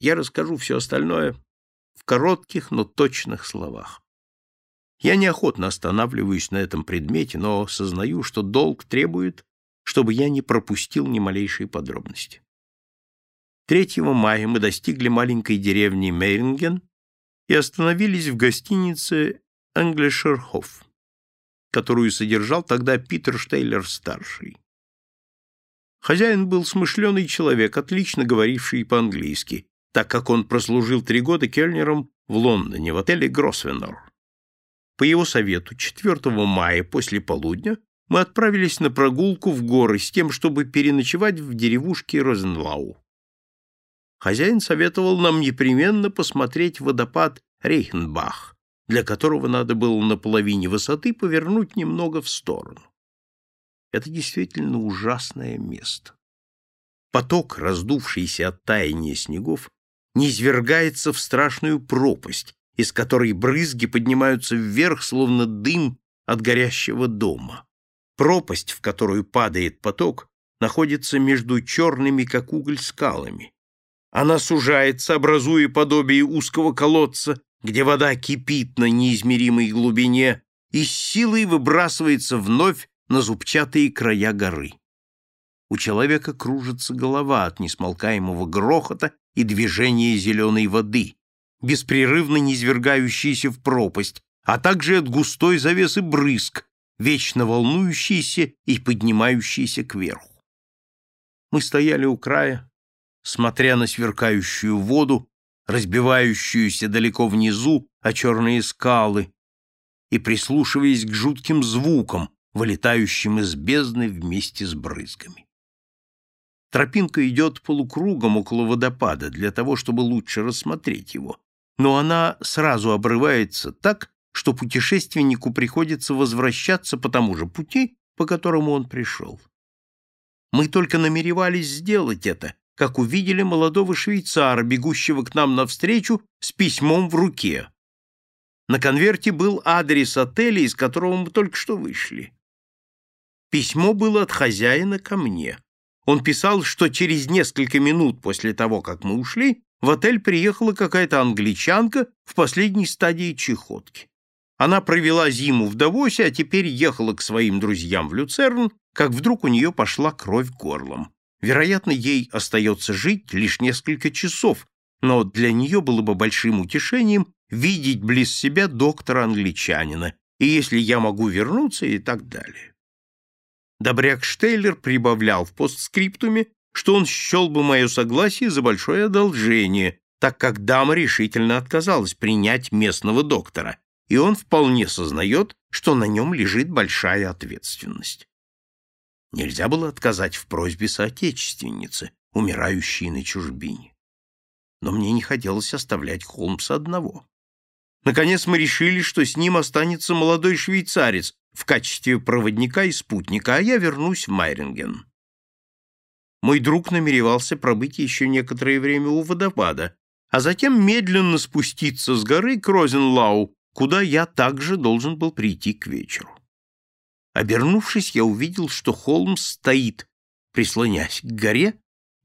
Я расскажу все остальное в коротких, но точных словах. Я неохотно останавливаюсь на этом предмете, но сознаю, что долг требует, чтобы я не пропустил ни малейшей подробности. 3 мая мы достигли маленькой деревни Мейринген и остановились в гостинице Англишерхоф, которую содержал тогда Питер Штейлер-старший. Хозяин был смышленый человек, отлично говоривший по-английски, так как он прослужил три года кельнером в Лондоне, в отеле Гросвеннор. По его совету, 4 мая после полудня мы отправились на прогулку в горы с тем, чтобы переночевать в деревушке Розенлау. Хозяин советовал нам непременно посмотреть водопад Рейхенбах, для которого надо было на половине высоты повернуть немного в сторону. Это действительно ужасное место. Поток, раздувшийся от таяния снегов, низвергается в страшную пропасть, из которой брызги поднимаются вверх, словно дым от горящего дома. Пропасть, в которую падает поток, находится между черными, как уголь, скалами. Она сужается, образуя подобие узкого колодца, где вода кипит на неизмеримой глубине и с силой выбрасывается вновь на зубчатые края горы. У человека кружится голова от несмолкаемого грохота и движения зеленой воды, беспрерывно низвергающейся в пропасть, а также от густой завесы брызг, вечно волнующейся и поднимающейся кверху. Мы стояли у края, смотря на сверкающую воду, разбивающуюся далеко внизу о черные скалы, и прислушиваясь к жутким звукам, вылетающим из бездны вместе с брызгами. Тропинка идет полукругом около водопада для того, чтобы лучше рассмотреть его, но она сразу обрывается так, что путешественнику приходится возвращаться по тому же пути, по которому он пришел. Мы только намеревались сделать это, как увидели молодого швейцара, бегущего к нам навстречу с письмом в руке. На конверте был адрес отеля, из которого мы только что вышли. Письмо было от хозяина ко мне. Он писал, что через несколько минут после того, как мы ушли, в отель приехала какая-то англичанка в последней стадии чехотки. Она провела зиму в Давосе, а теперь ехала к своим друзьям в Люцерн, как вдруг у нее пошла кровь горлом. Вероятно, ей остается жить лишь несколько часов, но для нее было бы большим утешением видеть близ себя доктора-англичанина, и если я могу вернуться и так далее. Добряк Штейлер прибавлял в постскриптуме, что он счел бы мое согласие за большое одолжение, так как дама решительно отказалась принять местного доктора, и он вполне сознает, что на нем лежит большая ответственность. Нельзя было отказать в просьбе соотечественницы, умирающей на чужбине. Но мне не хотелось оставлять Холмса одного. Наконец мы решили, что с ним останется молодой швейцарец, в качестве проводника и спутника, а я вернусь в Майринген. Мой друг намеревался пробыть еще некоторое время у водопада, а затем медленно спуститься с горы к Розенлау, куда я также должен был прийти к вечеру. Обернувшись, я увидел, что Холмс стоит, прислонясь к горе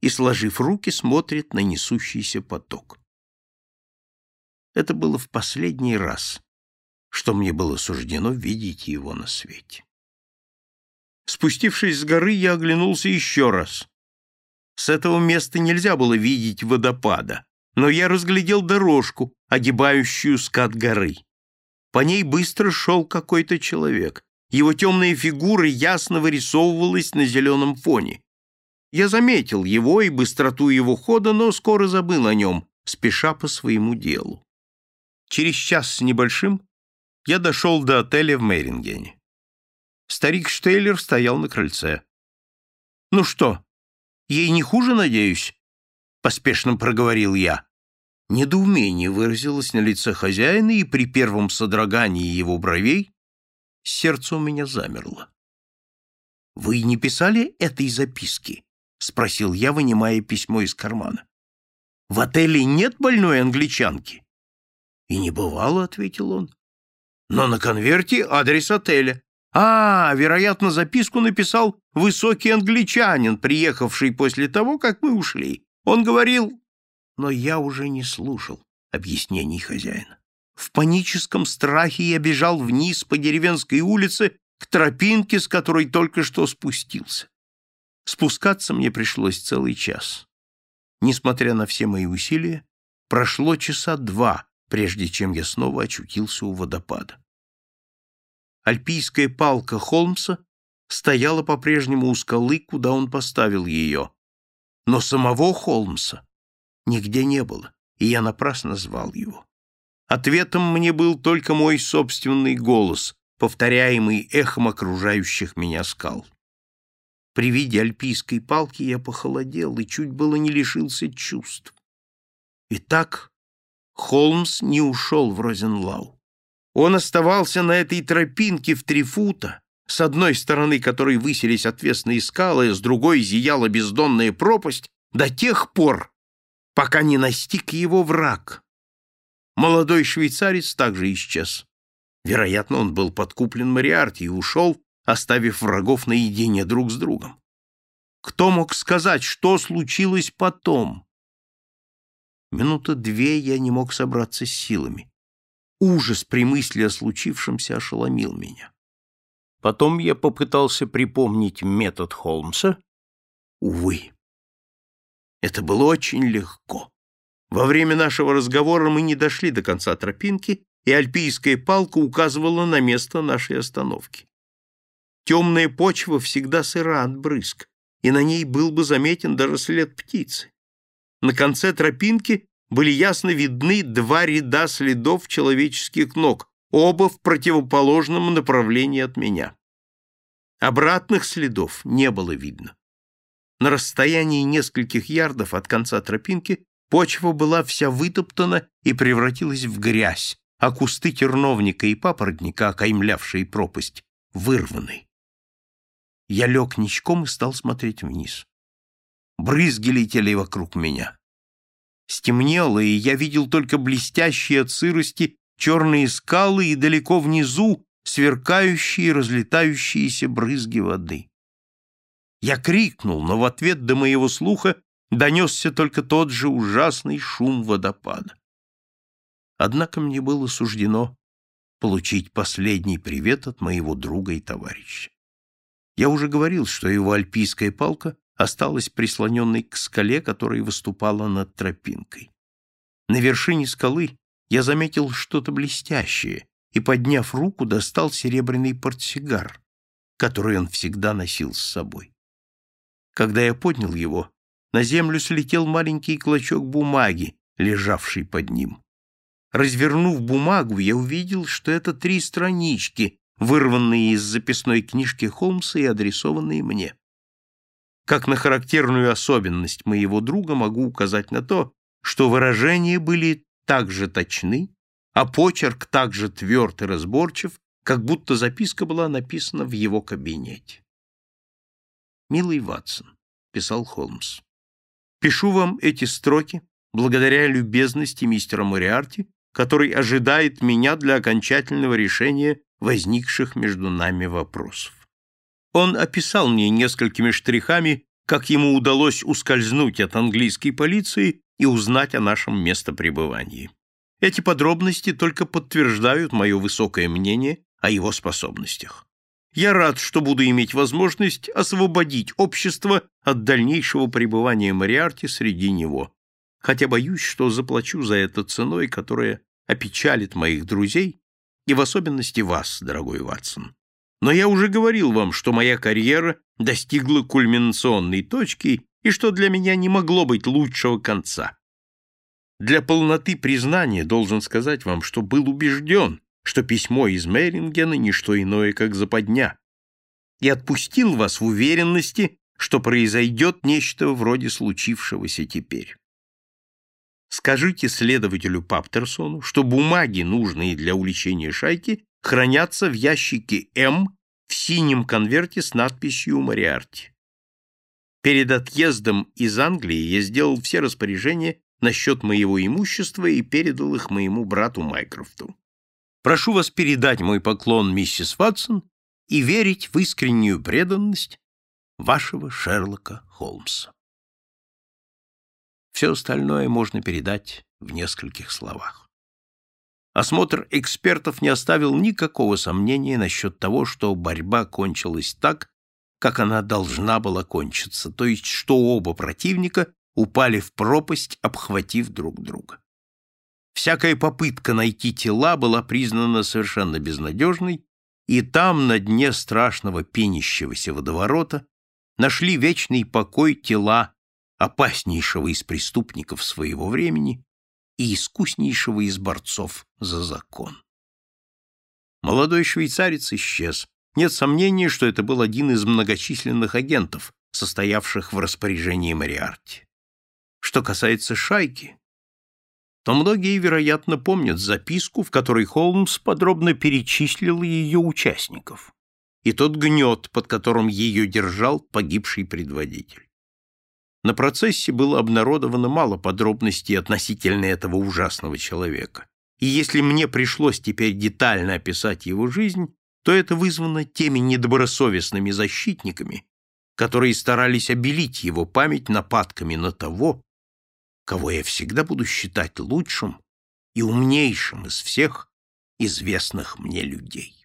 и, сложив руки, смотрит на несущийся поток. Это было в последний раз, что мне было суждено видеть его на свете. Спустившись с горы, я оглянулся еще раз. С этого места нельзя было видеть водопада, но я разглядел дорожку, огибающую скат горы. По ней быстро шел какой-то человек. Его темная фигура ясно вырисовывалась на зеленом фоне. Я заметил его и быстроту его хода, но скоро забыл о нем, спеша по своему делу. Через час с небольшим я дошел до отеля в Мейрингене. Старик Штейлер стоял на крыльце. «Ну что, ей не хуже, надеюсь?» — поспешно проговорил я. Недоумение выразилось на лице хозяина, и при первом содрогании его бровей сердце у меня замерло. «Вы не писали этой записки?» — спросил я, вынимая письмо из кармана. «В отеле нет больной англичанки?» «И не бывало», — ответил он но на конверте адрес отеля. А, вероятно, записку написал высокий англичанин, приехавший после того, как мы ушли. Он говорил... Но я уже не слушал объяснений хозяина. В паническом страхе я бежал вниз по деревенской улице к тропинке, с которой только что спустился. Спускаться мне пришлось целый час. Несмотря на все мои усилия, прошло часа два, прежде чем я снова очутился у водопада. Альпийская палка Холмса стояла по-прежнему у скалы, куда он поставил ее. Но самого Холмса нигде не было, и я напрасно звал его. Ответом мне был только мой собственный голос, повторяемый эхом окружающих меня скал. При виде альпийской палки я похолодел и чуть было не лишился чувств. Итак, Холмс не ушел в Розенлау. Он оставался на этой тропинке в три фута, с одной стороны которой высились отвесные скалы, с другой зияла бездонная пропасть, до тех пор, пока не настиг его враг. Молодой швейцарец также исчез. Вероятно, он был подкуплен Мариарти и ушел, оставив врагов наедине друг с другом. Кто мог сказать, что случилось потом? Минута две я не мог собраться с силами. Ужас при мысли о случившемся ошеломил меня. Потом я попытался припомнить метод Холмса. Увы, это было очень легко. Во время нашего разговора мы не дошли до конца тропинки, и альпийская палка указывала на место нашей остановки. Темная почва всегда сыра от брызг, и на ней был бы заметен даже след птицы. На конце тропинки были ясно видны два ряда следов человеческих ног, оба в противоположном направлении от меня. Обратных следов не было видно. На расстоянии нескольких ярдов от конца тропинки почва была вся вытоптана и превратилась в грязь, а кусты терновника и папоротника, окаймлявшие пропасть, вырваны. Я лег ничком и стал смотреть вниз. Брызги летели вокруг меня. Стемнело, и я видел только блестящие от сырости черные скалы и далеко внизу сверкающие разлетающиеся брызги воды. Я крикнул, но в ответ до моего слуха донесся только тот же ужасный шум водопада. Однако мне было суждено получить последний привет от моего друга и товарища. Я уже говорил, что его альпийская палка осталась прислоненной к скале, которая выступала над тропинкой. На вершине скалы я заметил что-то блестящее и, подняв руку, достал серебряный портсигар, который он всегда носил с собой. Когда я поднял его, на землю слетел маленький клочок бумаги, лежавший под ним. Развернув бумагу, я увидел, что это три странички, вырванные из записной книжки Холмса и адресованные мне. Как на характерную особенность моего друга могу указать на то, что выражения были так же точны, а почерк так же тверд и разборчив, как будто записка была написана в его кабинете. «Милый Ватсон», — писал Холмс, — «пишу вам эти строки благодаря любезности мистера Мориарти, который ожидает меня для окончательного решения возникших между нами вопросов. Он описал мне несколькими штрихами, как ему удалось ускользнуть от английской полиции и узнать о нашем местопребывании. Эти подробности только подтверждают мое высокое мнение о его способностях. Я рад, что буду иметь возможность освободить общество от дальнейшего пребывания Мариарти среди него, хотя боюсь, что заплачу за это ценой, которая опечалит моих друзей и в особенности вас, дорогой Ватсон. Но я уже говорил вам, что моя карьера достигла кульминационной точки и что для меня не могло быть лучшего конца. Для полноты признания должен сказать вам, что был убежден, что письмо из Мерингена — не что иное, как западня, и отпустил вас в уверенности, что произойдет нечто вроде случившегося теперь. Скажите следователю Паптерсону, что бумаги, нужные для увлечения шайки, хранятся в ящике М в синем конверте с надписью «Мариарти». Перед отъездом из Англии я сделал все распоряжения насчет моего имущества и передал их моему брату Майкрофту. Прошу вас передать мой поклон миссис Ватсон и верить в искреннюю преданность вашего Шерлока Холмса. Все остальное можно передать в нескольких словах. Осмотр экспертов не оставил никакого сомнения насчет того, что борьба кончилась так, как она должна была кончиться, то есть что оба противника упали в пропасть, обхватив друг друга. Всякая попытка найти тела была признана совершенно безнадежной, и там, на дне страшного пенящегося водоворота, нашли вечный покой тела опаснейшего из преступников своего времени и искуснейшего из борцов за закон. Молодой швейцарец исчез. Нет сомнения, что это был один из многочисленных агентов, состоявших в распоряжении Мариарти. Что касается шайки, то многие, вероятно, помнят записку, в которой Холмс подробно перечислил ее участников, и тот гнет, под которым ее держал погибший предводитель. На процессе было обнародовано мало подробностей относительно этого ужасного человека, и если мне пришлось теперь детально описать его жизнь, то это вызвано теми недобросовестными защитниками, которые старались обелить его память нападками на того, кого я всегда буду считать лучшим и умнейшим из всех известных мне людей.